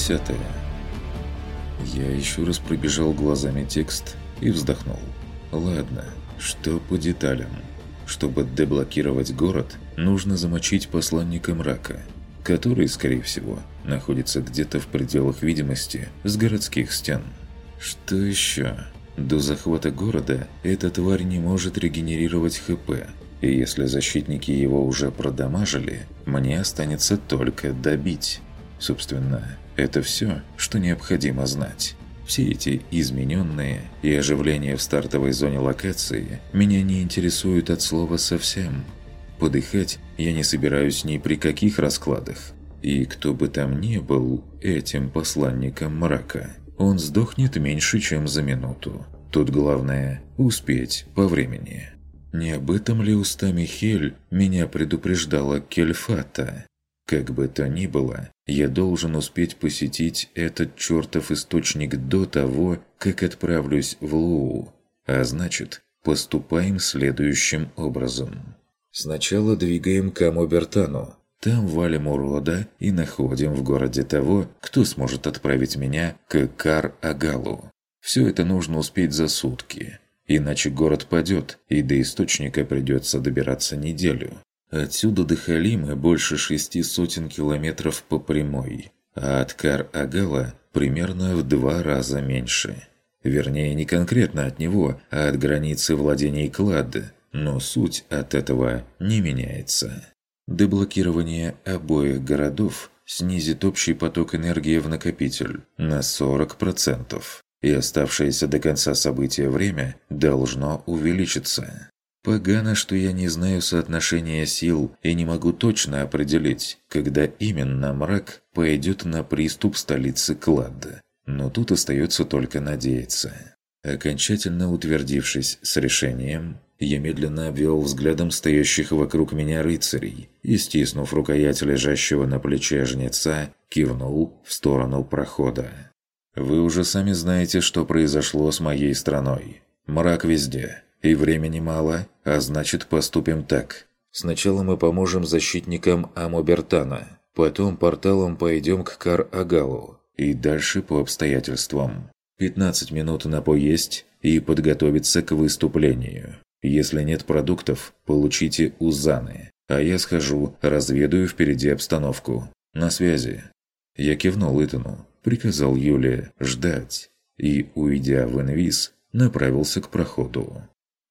десятая. Я еще раз пробежал глазами текст и вздохнул. Ладно, что по деталям? Чтобы деблокировать город, нужно замочить посланника мрака, который, скорее всего, находится где-то в пределах видимости с городских стен. Что еще? До захвата города эта тварь не может регенерировать ХП, и если защитники его уже продамажили, мне останется только добить. Собственно, это все, что необходимо знать. Все эти измененные и оживления в стартовой зоне локации меня не интересуют от слова совсем. Подыхать я не собираюсь ни при каких раскладах. И кто бы там ни был этим посланником мрака, он сдохнет меньше, чем за минуту. Тут главное – успеть по времени. Не об этом ли устами Хель меня предупреждала Кельфата? Как бы то ни было, я должен успеть посетить этот чертов источник до того, как отправлюсь в Луу. А значит, поступаем следующим образом. Сначала двигаем к Амобертану. Там валим урода и находим в городе того, кто сможет отправить меня к Кар-Агалу. Все это нужно успеть за сутки. Иначе город падет, и до источника придется добираться неделю. Отсюда до Халимы больше шести сотен километров по прямой, а от Кар-Агала примерно в два раза меньше. Вернее, не конкретно от него, а от границы владений Клад, но суть от этого не меняется. Деблокирование обоих городов снизит общий поток энергии в накопитель на 40%, и оставшееся до конца события время должно увеличиться. Погано, что я не знаю соотношения сил и не могу точно определить, когда именно мрак пойдет на приступ столицы Клад. Но тут остается только надеяться. Окончательно утвердившись с решением, я медленно обвел взглядом стоящих вокруг меня рыцарей и, стиснув рукоять лежащего на плече жнеца, кивнул в сторону прохода. «Вы уже сами знаете, что произошло с моей страной. Мрак везде, и времени мало, а значит поступим так. Сначала мы поможем защитникам Амобертана, потом порталом пойдем к Кар-Агалу, и дальше по обстоятельствам. 15 минут на поесть и подготовиться к выступлению. Если нет продуктов, получите узаны, а я схожу, разведаю впереди обстановку. На связи. Я кивнул Итану, приказал Юле ждать и, уйдя в инвиз, направился к проходу.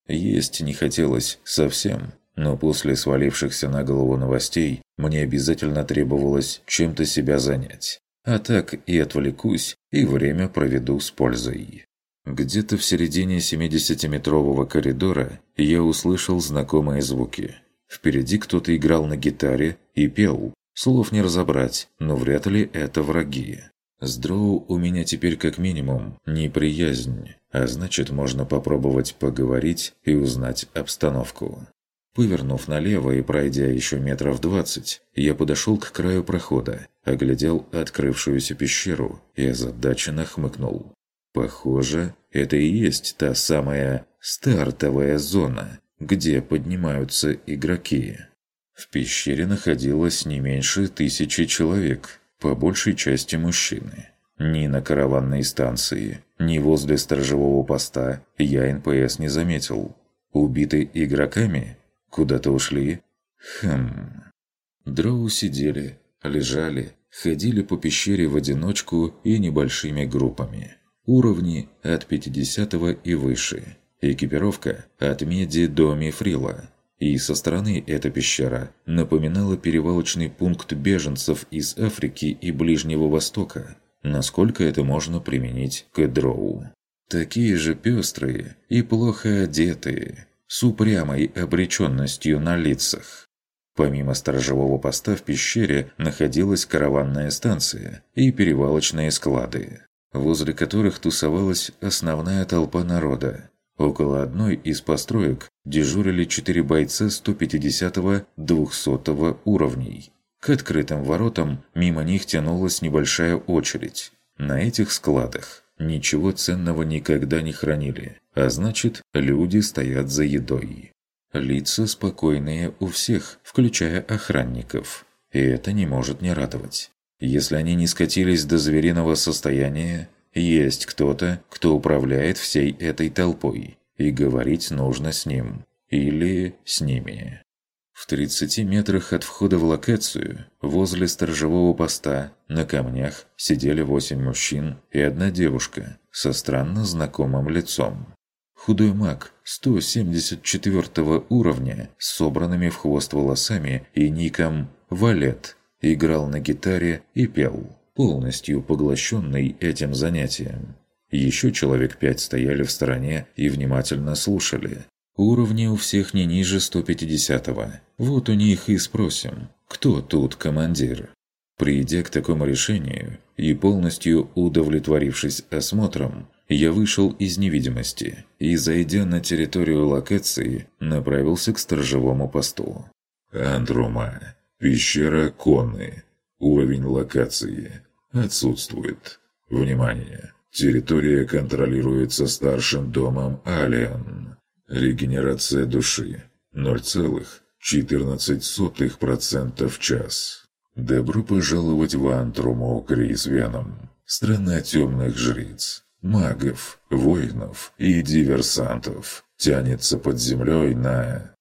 Есть не хотелось совсем, но после свалившихся на голову новостей мне обязательно требовалось чем-то себя занять. А так и отвлекусь, и время проведу с пользой. Где-то в середине 70-метрового коридора я услышал знакомые звуки. Впереди кто-то играл на гитаре и пел. Слов не разобрать, но вряд ли это враги. С Дроу у меня теперь как минимум неприязнь, а значит можно попробовать поговорить и узнать обстановку. Повернув налево и пройдя еще метров двадцать, я подошел к краю прохода, оглядел открывшуюся пещеру и озадаченно хмыкнул. Похоже, это и есть та самая стартовая зона, где поднимаются игроки. В пещере находилось не меньше тысячи человек, по большей части мужчины. Ни на караванной станции, ни возле сторожевого поста я НПС не заметил. Убиты игроками? Куда-то ушли? Хм... Дроу сидели, лежали, ходили по пещере в одиночку и небольшими группами. Уровни от 50 и выше. Экипировка от меди до мифрила и со стороны эта пещера напоминала перевалочный пункт беженцев из Африки и Ближнего Востока, насколько это можно применить к Дроу. Такие же пестрые и плохо одетые, с упрямой обреченностью на лицах. Помимо сторожевого поста в пещере находилась караванная станция и перевалочные склады, возле которых тусовалась основная толпа народа, Около одной из построек дежурили четыре бойца 150-200 уровней. К открытым воротам мимо них тянулась небольшая очередь. На этих складах ничего ценного никогда не хранили, а значит, люди стоят за едой. Лица спокойные у всех, включая охранников. И это не может не радовать. Если они не скатились до звериного состояния, есть кто-то, кто управляет всей этой толпой, и говорить нужно с ним. Или с ними. В 30 метрах от входа в локацию, возле сторожевого поста, на камнях сидели восемь мужчин и одна девушка со странно знакомым лицом. Худой маг 174 уровня с собранными в хвост волосами и ником «Валет» играл на гитаре и пел, полностью поглощенный этим занятием. Еще человек пять стояли в стороне и внимательно слушали, Уровни у всех не ниже 150-го. Вот у них и спросим, кто тут командир? Придя к такому решению и полностью удовлетворившись осмотром, я вышел из невидимости и, зайдя на территорию локации, направился к сторожевому посту. Андрума. Пещера Конны. Уровень локации. Отсутствует. Внимание! Территория контролируется старшим домом Алиан. Регенерация души 0,14% в час. Добро пожаловать в Антруму Крис Веном. Страна темных жриц, магов, воинов и диверсантов. Тянется под землей на...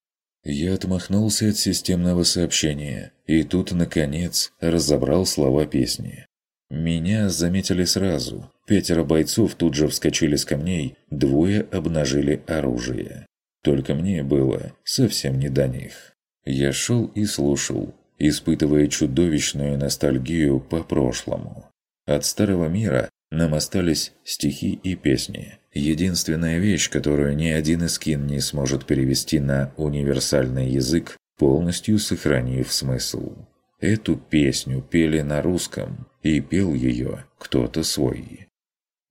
Я отмахнулся от системного сообщения, и тут, наконец, разобрал слова песни. Меня заметили сразу. Пятеро бойцов тут же вскочили с камней, двое обнажили оружие. Только мне было совсем не до них. Я шел и слушал, испытывая чудовищную ностальгию по прошлому. От старого мира нам остались стихи и песни. Единственная вещь, которую ни один эскин не сможет перевести на универсальный язык, полностью сохранив смысл. Эту песню пели на русском, и пел ее кто-то свой.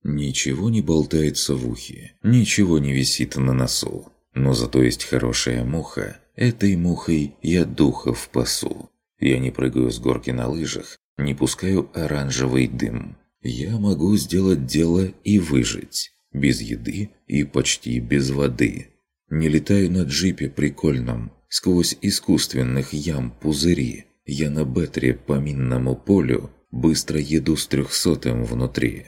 Ничего не болтается в ухе, ничего не висит на носу. Но зато есть хорошая муха. Этой мухой я духов пасу. Я не прыгаю с горки на лыжах, не пускаю оранжевый дым. Я могу сделать дело и выжить. Без еды и почти без воды. Не летаю на джипе прикольном, сквозь искусственных ям пузыри. Я на бетре по минному полю быстро еду с трехсотым внутри.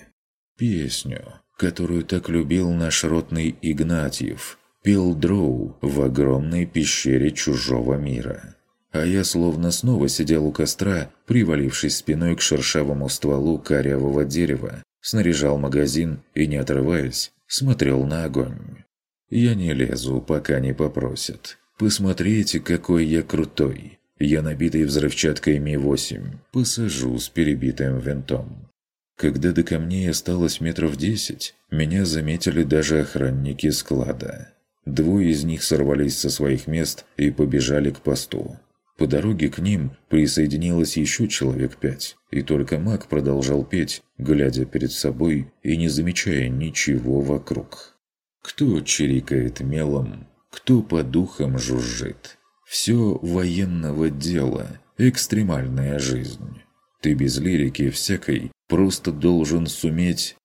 Песню, которую так любил наш ротный Игнатьев, пел дроу в огромной пещере чужого мира. А я словно снова сидел у костра, привалившись спиной к шершавому стволу корявого дерева, снаряжал магазин и, не отрываясь, смотрел на огонь. Я не лезу, пока не попросят. Посмотрите, какой я крутой. Я набитый взрывчаткой Ми-8, посажу с перебитым винтом. Когда до камней осталось метров десять, меня заметили даже охранники склада. Двое из них сорвались со своих мест и побежали к посту. По дороге к ним присоединилось еще человек пять, и только маг продолжал петь, глядя перед собой и не замечая ничего вокруг. Кто чирикает мелом, кто по духам жужжит – все военного дела, экстремальная жизнь. Ты без лирики всякой просто должен суметь...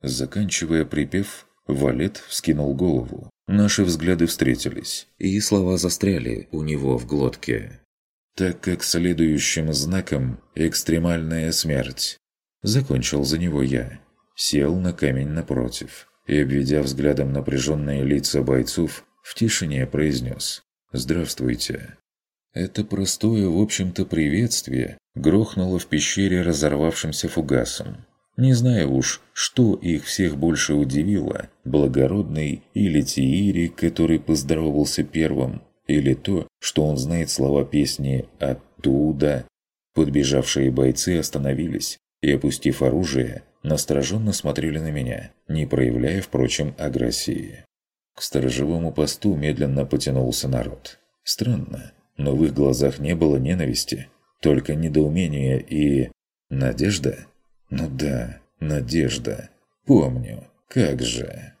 Заканчивая припев, Валет вскинул голову. Наши взгляды встретились, и слова застряли у него в глотке. Так как следующим знаком «экстремальная смерть» закончил за него я. Сел на камень напротив и, обведя взглядом напряженные лица бойцов, в тишине произнес «Здравствуйте». Это простое, в общем-то, приветствие грохнуло в пещере разорвавшимся фугасом. Не знаю уж, что их всех больше удивило, благородный или Тиири, который поздоровался первым, или то, что он знает слова песни «Оттуда». Подбежавшие бойцы остановились и, опустив оружие, настороженно смотрели на меня, не проявляя, впрочем, агрессии. К сторожевому посту медленно потянулся народ. Странно, но в их глазах не было ненависти, только недоумение и... Надежда? Ну да, надежда. Помню. Как же.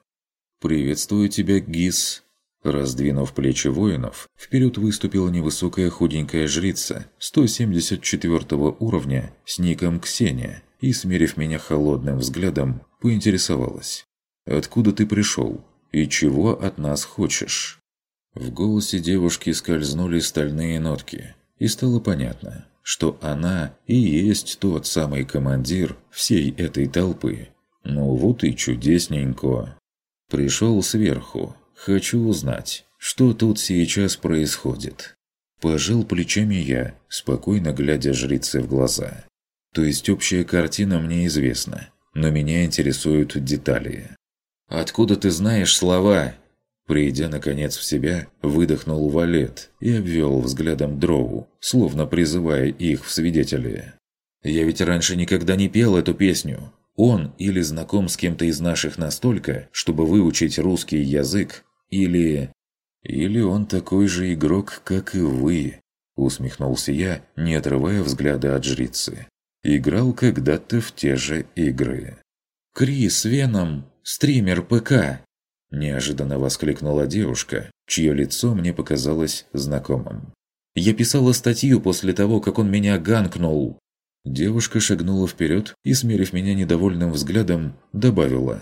«Приветствую тебя, Гис!» Раздвинув плечи воинов, вперед выступила невысокая худенькая жрица 174 уровня с ником Ксения и, смерив меня холодным взглядом, поинтересовалась. «Откуда ты пришел? И чего от нас хочешь?» В голосе девушки скользнули стальные нотки, и стало понятно. что она и есть тот самый командир всей этой толпы. Ну вот и чудесненько. Пришел сверху. Хочу узнать, что тут сейчас происходит. Пожал плечами я, спокойно глядя жрице в глаза. То есть общая картина мне известна, но меня интересуют детали. «Откуда ты знаешь слова?» Придя, наконец, в себя, выдохнул Валет и обвел взглядом дроу, словно призывая их в свидетели. «Я ведь раньше никогда не пел эту песню. Он или знаком с кем-то из наших настолько, чтобы выучить русский язык, или... Или он такой же игрок, как и вы», – усмехнулся я, не отрывая взгляда от жрицы. «Играл когда-то в те же игры». «Крис Веном, стример ПК!» Неожиданно воскликнула девушка, чье лицо мне показалось знакомым. «Я писала статью после того, как он меня ганкнул!» Девушка шагнула вперед и, смерив меня недовольным взглядом, добавила.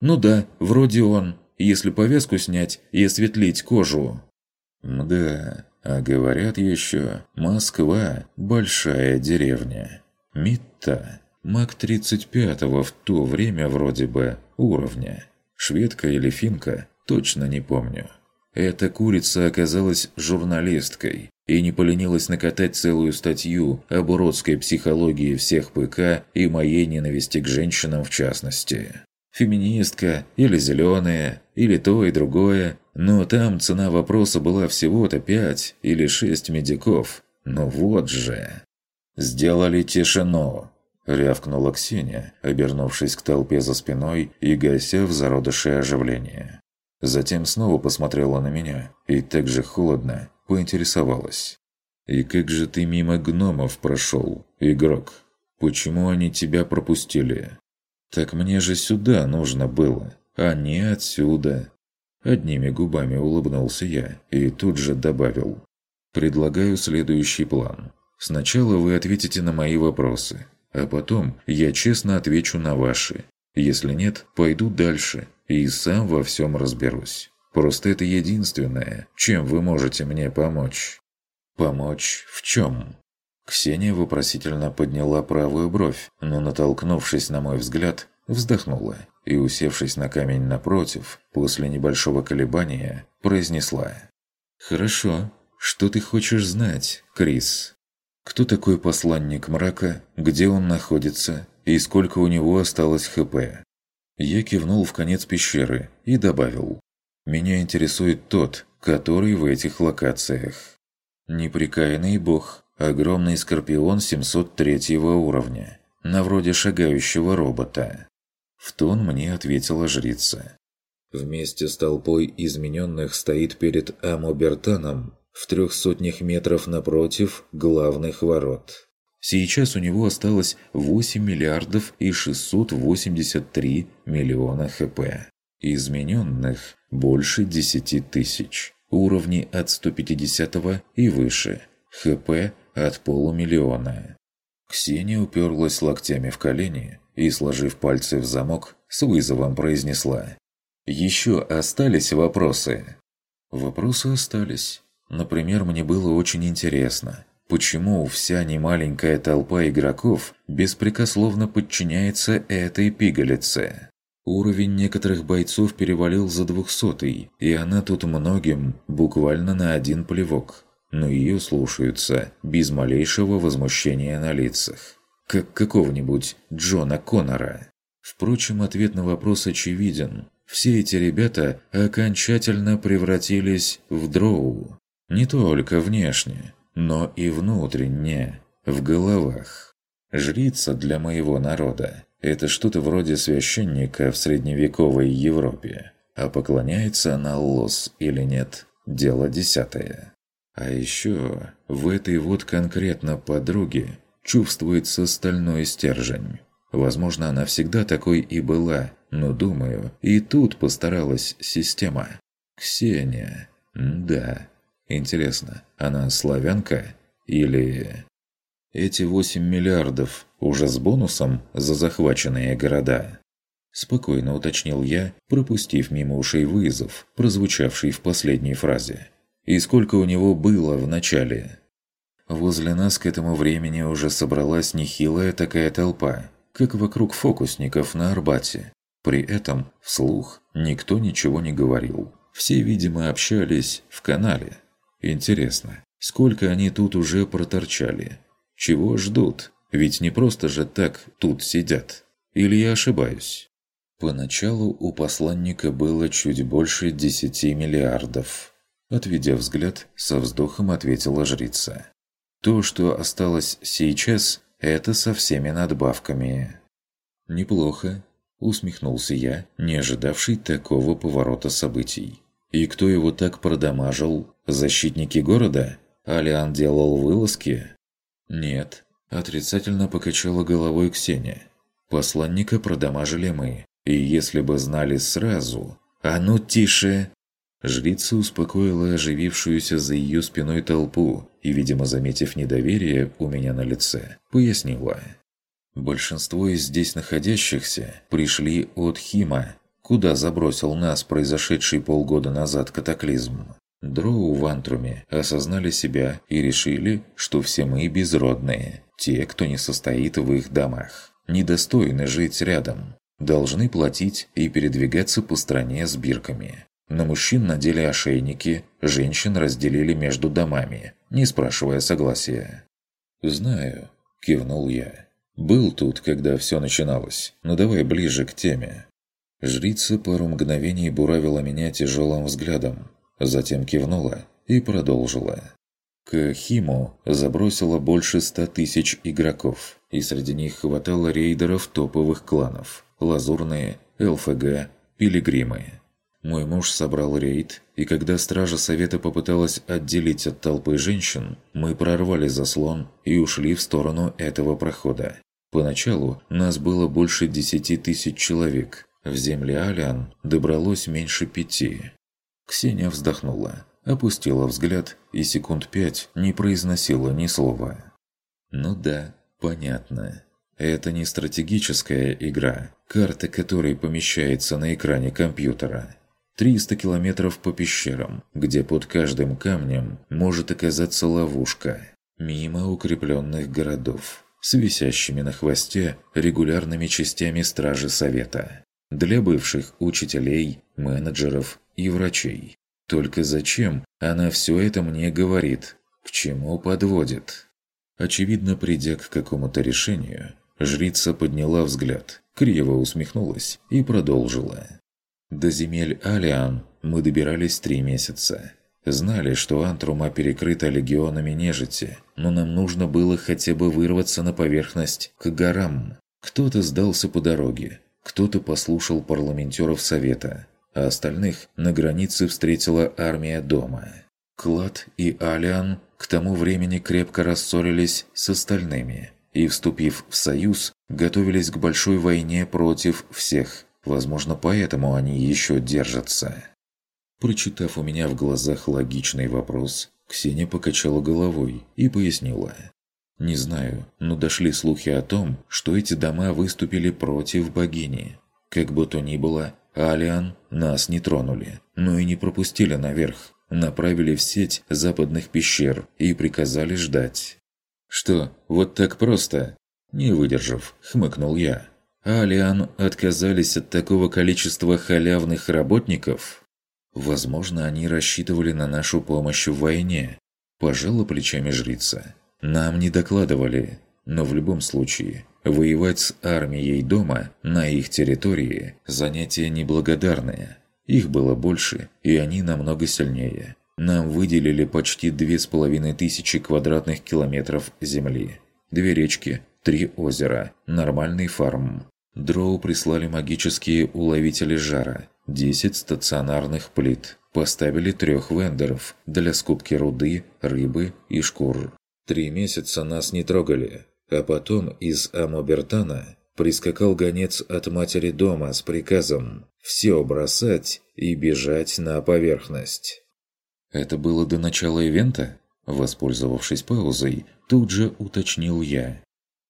«Ну да, вроде он, если повязку снять и осветлить кожу». «Да, а говорят еще, Москва – большая деревня. Митта, маг 35-го в то время вроде бы уровня. Шведка или финка, точно не помню. Эта курица оказалась журналисткой и не поленилась накатать целую статью об уродской психологии всех ПК и моей ненависти к женщинам в частности. Феминистка, или зеленая, или то и другое, но там цена вопроса была всего-то пять или шесть медиков. Ну вот же. Сделали тишину. Рявкнула Ксения, обернувшись к толпе за спиной и гася в зародыше оживления. Затем снова посмотрела на меня и так же холодно поинтересовалась. «И как же ты мимо гномов прошел, игрок? Почему они тебя пропустили?» «Так мне же сюда нужно было, а не отсюда». Одними губами улыбнулся я и тут же добавил. «Предлагаю следующий план. Сначала вы ответите на мои вопросы, а потом я честно отвечу на ваши. Если нет, пойду дальше и сам во всем разберусь. Просто это единственное, чем вы можете мне помочь». «Помочь в чем?» Ксения вопросительно подняла правую бровь, но, натолкнувшись на мой взгляд, вздохнула и, усевшись на камень напротив, после небольшого колебания, произнесла. «Хорошо. Что ты хочешь знать, Крис?» Кто такой посланник мрака, где он находится и сколько у него осталось ХП? Я кивнул в конец пещеры и добавил. Меня интересует тот, который в этих локациях. Неприкаянный бог, огромный скорпион 703 уровня, на вроде шагающего робота. В тон мне ответила жрица. Вместе с толпой измененных стоит перед Амобертаном в трех сотнях метров напротив главных ворот. Сейчас у него осталось 8 миллиардов и 683 миллиона хп. Измененных больше 10 тысяч. Уровни от 150 и выше. ХП от полумиллиона. Ксения уперлась локтями в колени и, сложив пальцы в замок, с вызовом произнесла. «Еще остались вопросы?» Вопросы остались. Например, мне было очень интересно, почему вся немаленькая толпа игроков беспрекословно подчиняется этой пигалице. Уровень некоторых бойцов перевалил за двухсотый, и она тут многим буквально на один плевок. Но ее слушаются без малейшего возмущения на лицах. Как какого-нибудь Джона Коннора. Впрочем, ответ на вопрос очевиден. Все эти ребята окончательно превратились в дроу. Не только внешне, но и внутренне, в головах. Жрица для моего народа – это что-то вроде священника в средневековой Европе. А поклоняется она Лос или нет – дело десятое. А еще в этой вот конкретно подруге чувствуется стальной стержень. Возможно, она всегда такой и была, но, думаю, и тут постаралась система. Ксения. Да, Интересно, она славянка или... Эти 8 миллиардов уже с бонусом за захваченные города? Спокойно уточнил я, пропустив мимо ушей вызов, прозвучавший в последней фразе. И сколько у него было в начале? Возле нас к этому времени уже собралась нехилая такая толпа, как вокруг фокусников на Арбате. При этом, вслух, никто ничего не говорил. Все, видимо, общались в канале. Интересно, сколько они тут уже проторчали? Чего ждут? Ведь не просто же так тут сидят. Или я ошибаюсь? Поначалу у посланника было чуть больше десяти миллиардов. Отведя взгляд, со вздохом ответила жрица. То, что осталось сейчас, это со всеми надбавками. Неплохо, усмехнулся я, не ожидавший такого поворота событий. И кто его так продамажил? Защитники города? Алиан делал вылазки? Нет, отрицательно покачала головой Ксения. Посланника продамажили мы. И если бы знали сразу... «А ну тише!» Жрица успокоила оживившуюся за ее спиной толпу и, видимо, заметив недоверие у меня на лице, пояснила. Большинство из здесь находящихся пришли от Хима, куда забросил нас произошедший полгода назад катаклизм. Дроу в Антруме осознали себя и решили, что все мы безродные, те, кто не состоит в их домах, недостойны жить рядом, должны платить и передвигаться по стране с бирками. На мужчин надели ошейники, женщин разделили между домами, не спрашивая согласия. «Знаю», – кивнул я. «Был тут, когда все начиналось, но давай ближе к теме». Жрица пару мгновений буравила меня тяжелым взглядом, затем кивнула и продолжила. К Химу забросило больше ста тысяч игроков, и среди них хватало рейдеров топовых кланов – Лазурные, ЛФГ, Пилигримы. Мой муж собрал рейд, и когда стража совета попыталась отделить от толпы женщин, мы прорвали заслон и ушли в сторону этого прохода. Поначалу нас было больше десяти тысяч человек, в земле Алиан добралось меньше пяти. Ксения вздохнула, опустила взгляд и секунд пять не произносила ни слова. «Ну да, понятно. Это не стратегическая игра, карта которой помещается на экране компьютера. 300 километров по пещерам, где под каждым камнем может оказаться ловушка. Мимо укрепленных городов, с висящими на хвосте регулярными частями Стражи Совета. Для бывших учителей, менеджеров и врачей. Только зачем она все это мне говорит? К чему подводит? Очевидно, придя к какому-то решению, жрица подняла взгляд, криво усмехнулась и продолжила. До земель Алиан мы добирались три месяца. Знали, что Антрума перекрыта легионами нежити, но нам нужно было хотя бы вырваться на поверхность к горам. Кто-то сдался по дороге, кто-то послушал парламентеров Совета, а остальных на границе встретила армия дома. Клад и Алиан к тому времени крепко рассорились с остальными и, вступив в союз, готовились к большой войне против всех – Возможно, поэтому они еще держатся. Прочитав у меня в глазах логичный вопрос, Ксения покачала головой и пояснила. «Не знаю, но дошли слухи о том, что эти дома выступили против богини. Как бы то ни было, Алиан нас не тронули, но и не пропустили наверх. Направили в сеть западных пещер и приказали ждать». «Что, вот так просто?» Не выдержав, хмыкнул я. Алиан отказались от такого количества халявных работников? Возможно, они рассчитывали на нашу помощь в войне. Пожала плечами жрица. Нам не докладывали, но в любом случае, воевать с армией дома на их территории – занятие неблагодарное. Их было больше, и они намного сильнее. Нам выделили почти две с половиной тысячи квадратных километров земли. Две речки, три озера, нормальный фарм. Дроу прислали магические уловители жара, 10 стационарных плит, поставили трех вендоров для скупки руды, рыбы и шкур. Три месяца нас не трогали, а потом из Амобертана прискакал гонец от матери дома с приказом все бросать и бежать на поверхность. Это было до начала ивента? Воспользовавшись паузой, тут же уточнил я.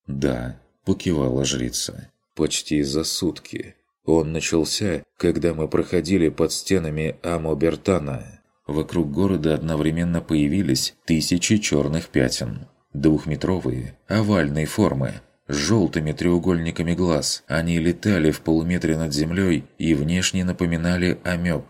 «Да», – покивала жрица почти за сутки. Он начался, когда мы проходили под стенами Амобертана. Вокруг города одновременно появились тысячи черных пятен. Двухметровые, овальной формы, с желтыми треугольниками глаз. Они летали в полуметре над землей и внешне напоминали амеб.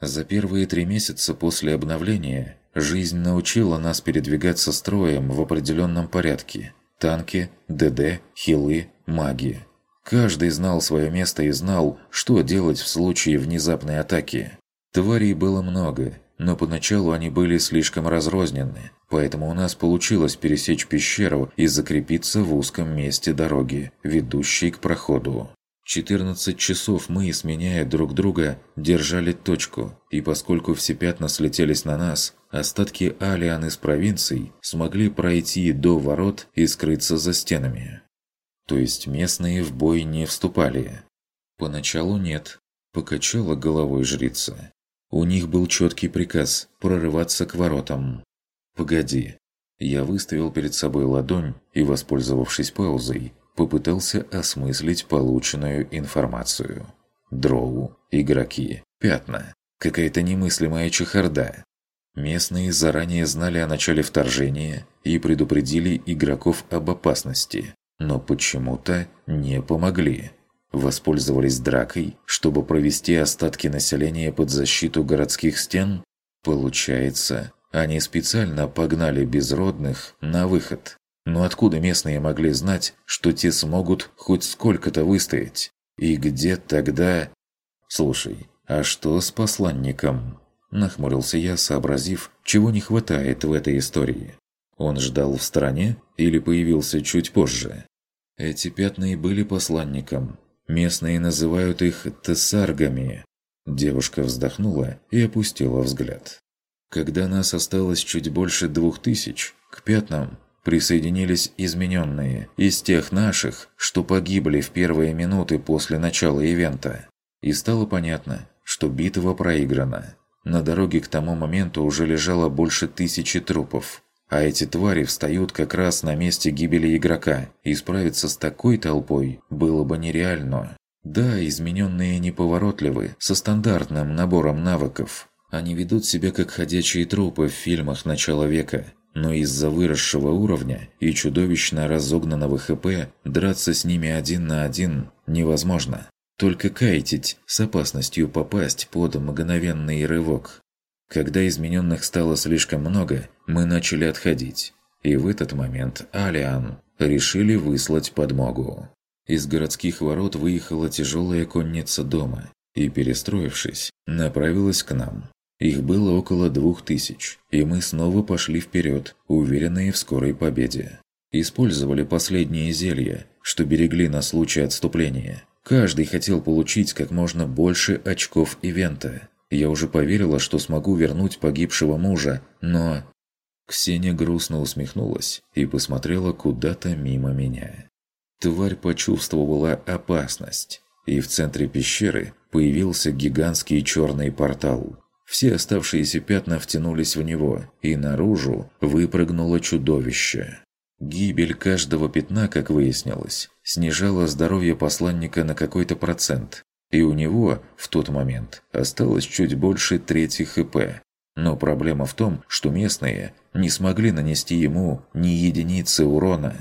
За первые три месяца после обновления жизнь научила нас передвигаться строем в определенном порядке. Танки, ДД, хилы, маги. Каждый знал свое место и знал, что делать в случае внезапной атаки. Тварей было много, но поначалу они были слишком разрознены, поэтому у нас получилось пересечь пещеру и закрепиться в узком месте дороги, ведущей к проходу. 14 часов мы, сменяя друг друга, держали точку, и поскольку все пятна слетелись на нас, остатки алиан из провинций смогли пройти до ворот и скрыться за стенами. То есть местные в бой не вступали. Поначалу нет, покачала головой жрица. У них был четкий приказ прорываться к воротам. «Погоди». Я выставил перед собой ладонь и, воспользовавшись паузой, попытался осмыслить полученную информацию. Дроу, игроки, пятна. Какая-то немыслимая чехарда. Местные заранее знали о начале вторжения и предупредили игроков об опасности, но почему-то не помогли. Воспользовались дракой, чтобы провести остатки населения под защиту городских стен? Получается, они специально погнали безродных на выход. Но откуда местные могли знать, что те смогут хоть сколько-то выстоять? И где тогда... Слушай, а что с посланником? Нахмурился я, сообразив, чего не хватает в этой истории. Он ждал в стороне или появился чуть позже? Эти пятна и были посланником. Местные называют их тессаргами. Девушка вздохнула и опустила взгляд. Когда нас осталось чуть больше двух тысяч, к пятнам присоединились измененные из тех наших, что погибли в первые минуты после начала ивента. И стало понятно, что битва проиграна. На дороге к тому моменту уже лежало больше тысячи трупов. А эти твари встают как раз на месте гибели игрока, и справиться с такой толпой было бы нереально. Да, измененные неповоротливы, со стандартным набором навыков. Они ведут себя как ходячие трупы в фильмах начала века, но из-за выросшего уровня и чудовищно разогнанного ХП драться с ними один на один невозможно. Только кайтить с опасностью попасть под мгновенный рывок. Когда измененных стало слишком много, мы начали отходить. И в этот момент Алиан решили выслать подмогу. Из городских ворот выехала тяжелая конница дома и, перестроившись, направилась к нам. Их было около двух тысяч, и мы снова пошли вперед, уверенные в скорой победе. Использовали последние зелья, что берегли на случай отступления. Каждый хотел получить как можно больше очков ивента. Я уже поверила, что смогу вернуть погибшего мужа, но... Ксения грустно усмехнулась и посмотрела куда-то мимо меня. Тварь почувствовала опасность, и в центре пещеры появился гигантский черный портал. Все оставшиеся пятна втянулись в него, и наружу выпрыгнуло чудовище. Гибель каждого пятна, как выяснилось, снижала здоровье посланника на какой-то процент, и у него в тот момент осталось чуть больше трети ХП. Но проблема в том, что местные не смогли нанести ему ни единицы урона.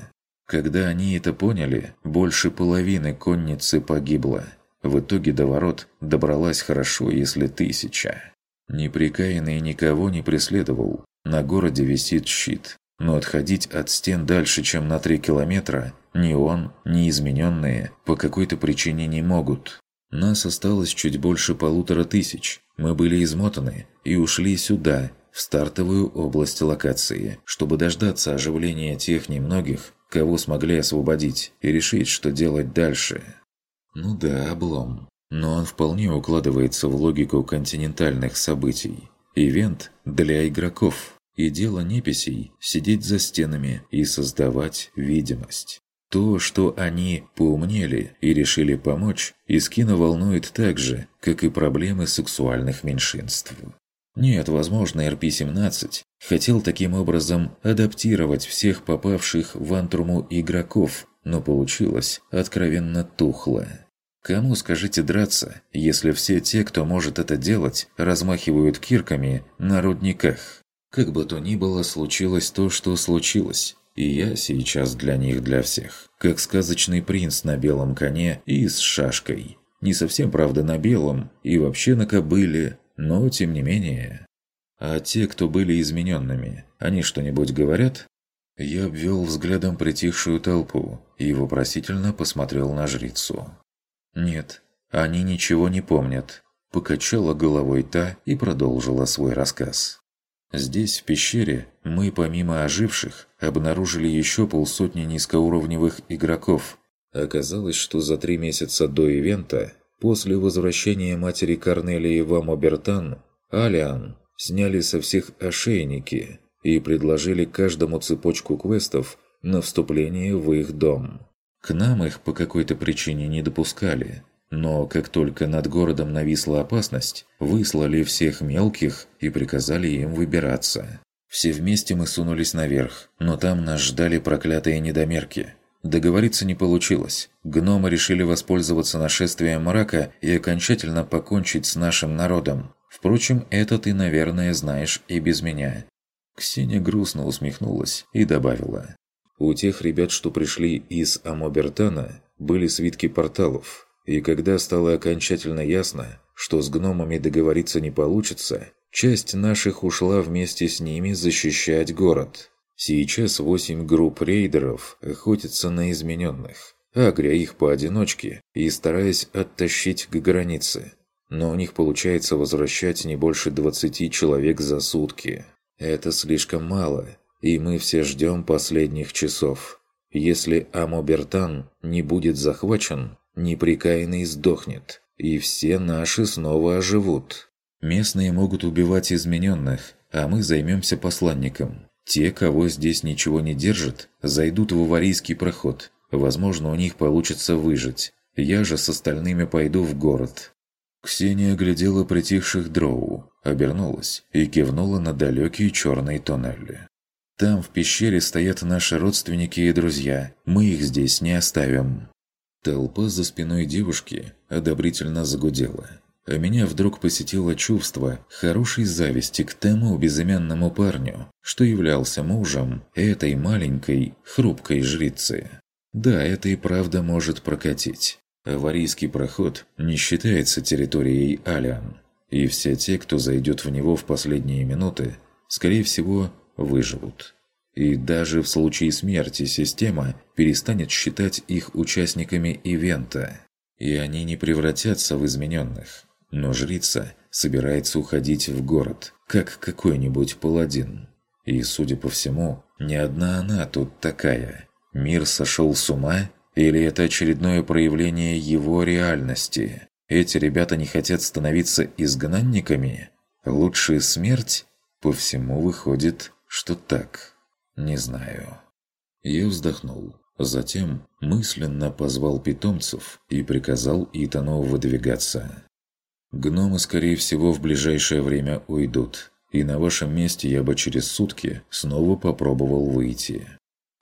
Когда они это поняли, больше половины конницы погибло. В итоге до ворот добралась хорошо, если тысяча. Неприкаянный никого не преследовал. На городе висит щит. Но отходить от стен дальше, чем на 3 километра, ни он, ни измененные по какой-то причине не могут. Нас осталось чуть больше полутора тысяч. Мы были измотаны и ушли сюда, в стартовую область локации, чтобы дождаться оживления тех немногих, кого смогли освободить, и решить, что делать дальше. Ну да, облом. Но он вполне укладывается в логику континентальных событий. Ивент для игроков. И дело неписей – сидеть за стенами и создавать видимость. То, что они поумнели и решили помочь, Искина волнует так же, как и проблемы сексуальных меньшинств. Нет, возможно, РП-17 хотел таким образом адаптировать всех попавших в антруму игроков, но получилось откровенно тухло. Кому, скажите, драться, если все те, кто может это делать, размахивают кирками на рудниках? Как бы то ни было, случилось то, что случилось. И я сейчас для них, для всех. Как сказочный принц на белом коне и с шашкой. Не совсем, правда, на белом и вообще на кобыле, но тем не менее. А те, кто были измененными, они что-нибудь говорят? Я обвел взглядом притихшую толпу и вопросительно посмотрел на жрицу. «Нет, они ничего не помнят», – покачала головой та и продолжила свой рассказ. «Здесь, в пещере, мы, помимо оживших, обнаружили еще полсотни низкоуровневых игроков. Оказалось, что за три месяца до ивента, после возвращения матери Корнелии в Амобертан, Алиан сняли со всех ошейники и предложили каждому цепочку квестов на вступление в их дом. К нам их по какой-то причине не допускали, но как только над городом нависла опасность, выслали всех мелких и приказали им выбираться. Все вместе мы сунулись наверх, но там нас ждали проклятые недомерки. Договориться не получилось. Гномы решили воспользоваться нашествием мрака и окончательно покончить с нашим народом. Впрочем, это ты, наверное, знаешь и без меня. Ксения грустно усмехнулась и добавила. У тех ребят, что пришли из Амобертана, были свитки порталов, и когда стало окончательно ясно, что с гномами договориться не получится, часть наших ушла вместе с ними защищать город. Сейчас восемь групп рейдеров охотятся на измененных, агря их поодиночке и стараясь оттащить к границе. Но у них получается возвращать не больше 20 человек за сутки. Это слишком мало, и мы все ждем последних часов. Если Амобертан не будет захвачен, неприкаянный сдохнет, и все наши снова оживут. Местные могут убивать измененных, а мы займемся посланником. Те, кого здесь ничего не держит, зайдут в аварийский проход. Возможно, у них получится выжить. Я же с остальными пойду в город. Ксения глядела притихших дроу, обернулась и кивнула на далекий черный тоннель. Там, в пещере, стоят наши родственники и друзья. Мы их здесь не оставим». Толпа за спиной девушки одобрительно загудела. А меня вдруг посетило чувство хорошей зависти к тому безымянному парню, что являлся мужем этой маленькой, хрупкой жрицы. Да, это и правда может прокатить. Аварийский проход не считается территорией Алиан, и все те, кто зайдет в него в последние минуты, скорее всего, выживут. И даже в случае смерти система перестанет считать их участниками ивента. И они не превратятся в измененных. Но жрица собирается уходить в город, как какой-нибудь паладин. И, судя по всему, не одна она тут такая. Мир сошел с ума? Или это очередное проявление его реальности? Эти ребята не хотят становиться изгнанниками? Лучшая смерть? По всему выходит, что так. Не знаю. Я вздохнул. Затем мысленно позвал питомцев и приказал Итану выдвигаться. Гномы, скорее всего, в ближайшее время уйдут, и на вашем месте я бы через сутки снова попробовал выйти.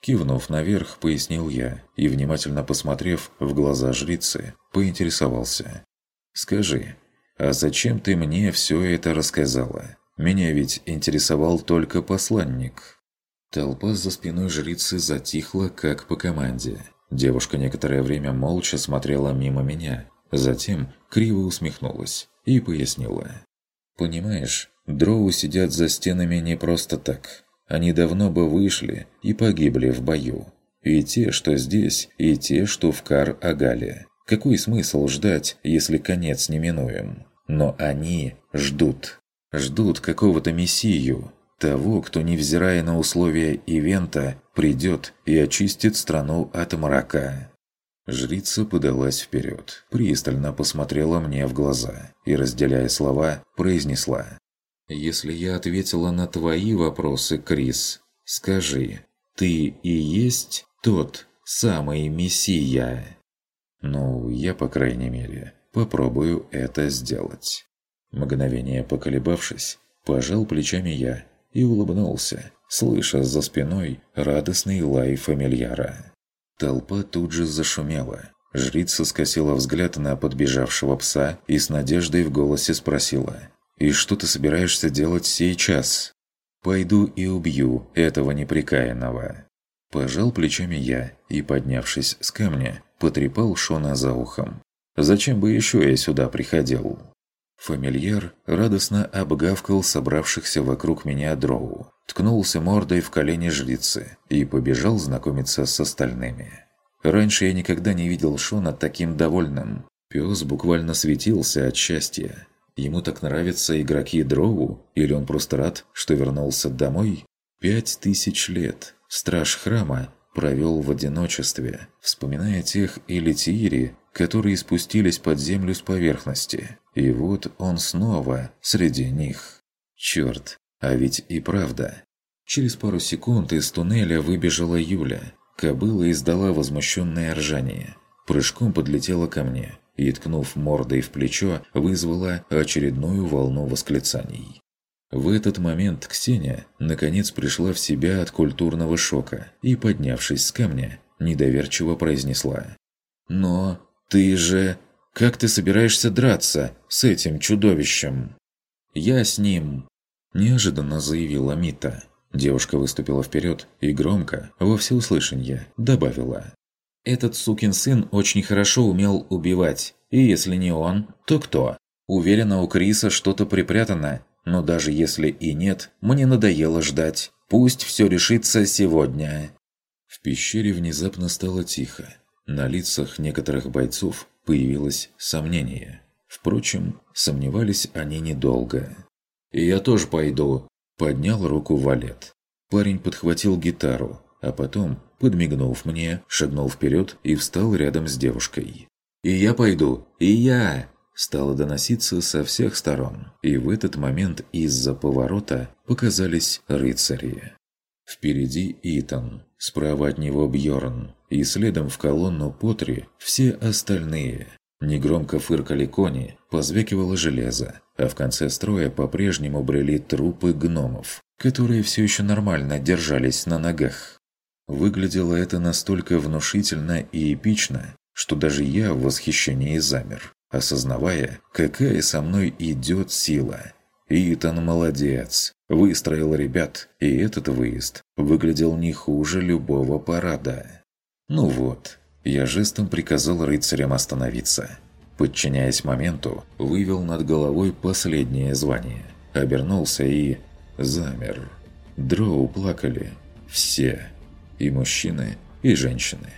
Кивнув наверх, пояснил я, и, внимательно посмотрев в глаза жрицы, поинтересовался. «Скажи, а зачем ты мне все это рассказала? Меня ведь интересовал только посланник». Толпа за спиной жрицы затихла, как по команде. Девушка некоторое время молча смотрела мимо меня, затем криво усмехнулась и пояснила. «Понимаешь, дроу сидят за стенами не просто так. Они давно бы вышли и погибли в бою. И те, что здесь, и те, что в Кар-Агале. Какой смысл ждать, если конец неминуем? Но они ждут. Ждут какого-то мессию. Того, кто, невзирая на условия ивента, придет и очистит страну от мрака. Жрица подалась вперед, пристально посмотрела мне в глаза и, разделяя слова, произнесла. «Если я ответила на твои вопросы, Крис, скажи, ты и есть тот самый Мессия?» «Ну, я, по крайней мере, попробую это сделать». Мгновение поколебавшись, пожал плечами я и улыбнулся, слыша за спиной радостный лай фамильяра. Толпа тут же зашумела, Жрица скосила взгляд на подбежавшего пса и с надеждой в голосе спросила. «И что ты собираешься делать сейчас?» «Пойду и убью этого неприкаянного». Пожал плечами я и, поднявшись с камня, потрепал Шона за ухом. «Зачем бы еще я сюда приходил?» Фамильяр радостно обгавкал собравшихся вокруг меня дроу, ткнулся мордой в колени жрицы и побежал знакомиться с остальными. Раньше я никогда не видел Шона таким довольным. Пес буквально светился от счастья. Ему так нравятся игроки дроу, или он просто рад, что вернулся домой? Пять тысяч лет. Страж храма провел в одиночестве, вспоминая тех элитири, которые спустились под землю с поверхности. И вот он снова среди них. Черт, а ведь и правда. Через пару секунд из туннеля выбежала Юля. Кобыла издала возмущенное ржание. Прыжком подлетела ко мне и, ткнув мордой в плечо, вызвала очередную волну восклицаний. В этот момент Ксения наконец пришла в себя от культурного шока и, поднявшись с камня, недоверчиво произнесла. «Но ты же... Как ты собираешься драться с этим чудовищем?» «Я с ним», – неожиданно заявила Мита. Девушка выступила вперед и громко, во всеуслышание, добавила. «Этот сукин сын очень хорошо умел убивать, и если не он, то кто? Уверена, у Криса что-то припрятано, но даже если и нет, мне надоело ждать. Пусть все решится сегодня». В пещере внезапно стало тихо. На лицах некоторых бойцов появилось сомнение. Впрочем, сомневались они недолго. «И я тоже пойду», – поднял руку Валет. Парень подхватил гитару, а потом, подмигнув мне, шагнул вперед и встал рядом с девушкой. «И я пойду! И я!» Стало доноситься со всех сторон, и в этот момент из-за поворота показались рыцари. Впереди Итан, справа от него Бьорн, и следом в колонну Потри все остальные. Негромко фыркали кони, позвякивало железо, а в конце строя по-прежнему брели трупы гномов, которые все еще нормально держались на ногах. Выглядело это настолько внушительно и эпично, что даже я в восхищении замер, осознавая, какая со мной идет сила – Итан молодец. Выстроил ребят, и этот выезд выглядел не хуже любого парада. Ну вот, я жестом приказал рыцарям остановиться. Подчиняясь моменту, вывел над головой последнее звание. Обернулся и... замер. Дроу плакали. Все. И мужчины, и женщины.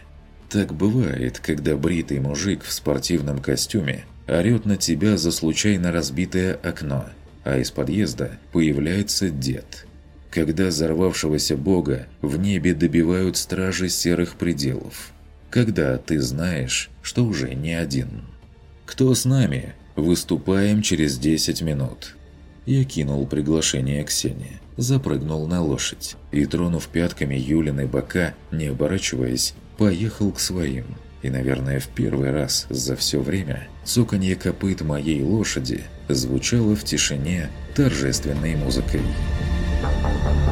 Так бывает, когда бритый мужик в спортивном костюме орёт на тебя за случайно разбитое окно – а из подъезда появляется дед. Когда взорвавшегося бога в небе добивают стражи серых пределов. Когда ты знаешь, что уже не один. «Кто с нами? Выступаем через 10 минут». Я кинул приглашение Ксении, запрыгнул на лошадь и, тронув пятками Юлины бока, не оборачиваясь, поехал к своим. И, наверное, в первый раз за все время цоканье копыт моей лошади звучало в тишине торжественной музыкой. Thank you.